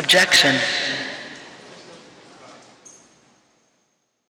Objection.